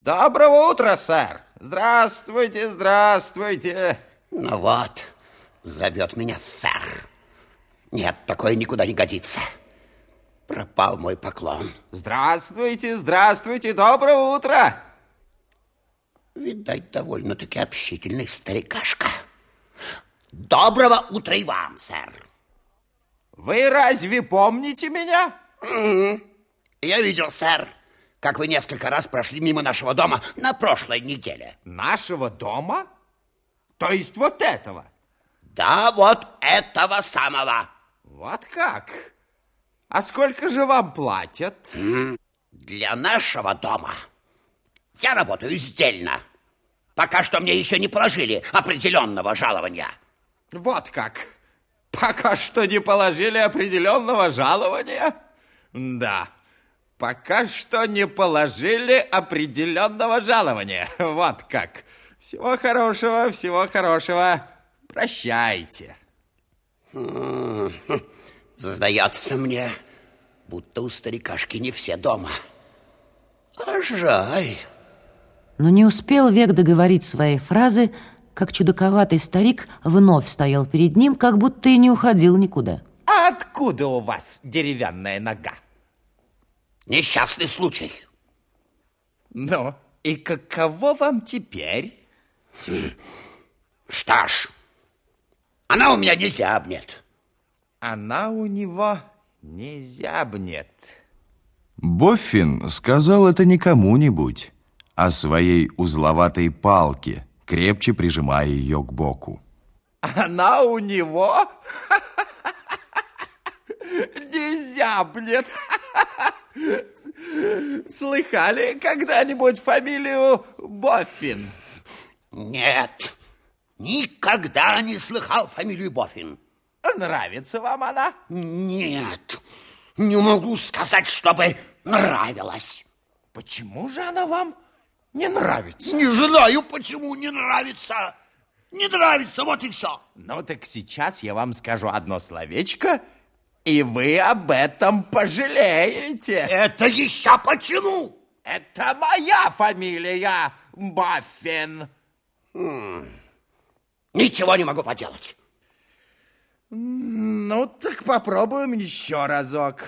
Доброго утра, сэр. Здравствуйте, здравствуйте. Ну вот, зовет меня сэр. Нет, такое никуда не годится. Пропал мой поклон. Здравствуйте, здравствуйте, доброе утро. Видать, довольно-таки общительный старикашка. Доброго утра и вам, сэр. Вы разве помните меня? Я видел, сэр, как вы несколько раз прошли мимо нашего дома на прошлой неделе. Нашего дома? То есть вот этого? Да, вот этого самого. Вот как? А сколько же вам платят? Для нашего дома я работаю сдельно. Пока что мне еще не положили определенного жалования. Вот как? Пока что не положили определенного жалования? Да, пока что не положили определенного жалования. Вот как. Всего хорошего, всего хорошего. Прощайте. Сдается мне, будто у старикашки не все дома. А жаль. Но не успел Век договорить свои фразы, как чудаковатый старик вновь стоял перед ним, как будто и не уходил никуда. А откуда у вас деревянная нога? Несчастный случай. Ну, и каково вам теперь? Что ж, она у меня не зябнет. Она у него не зябнет. Боффин сказал это не кому-нибудь, а своей узловатой палке, крепче прижимая ее к боку. Она у него не зябнет. Слыхали когда-нибудь фамилию Боффин? Нет, никогда не слыхал фамилию Боффин. Нравится вам она? Нет, не могу сказать, чтобы нравилась. Почему же она вам не нравится? Не знаю, почему не нравится. Не нравится, вот и все. Ну так сейчас я вам скажу одно словечко, и вы об этом пожалеете. Это еще почему? Это моя фамилия, Баффин. Ничего не могу поделать. Ну так попробуем еще разок.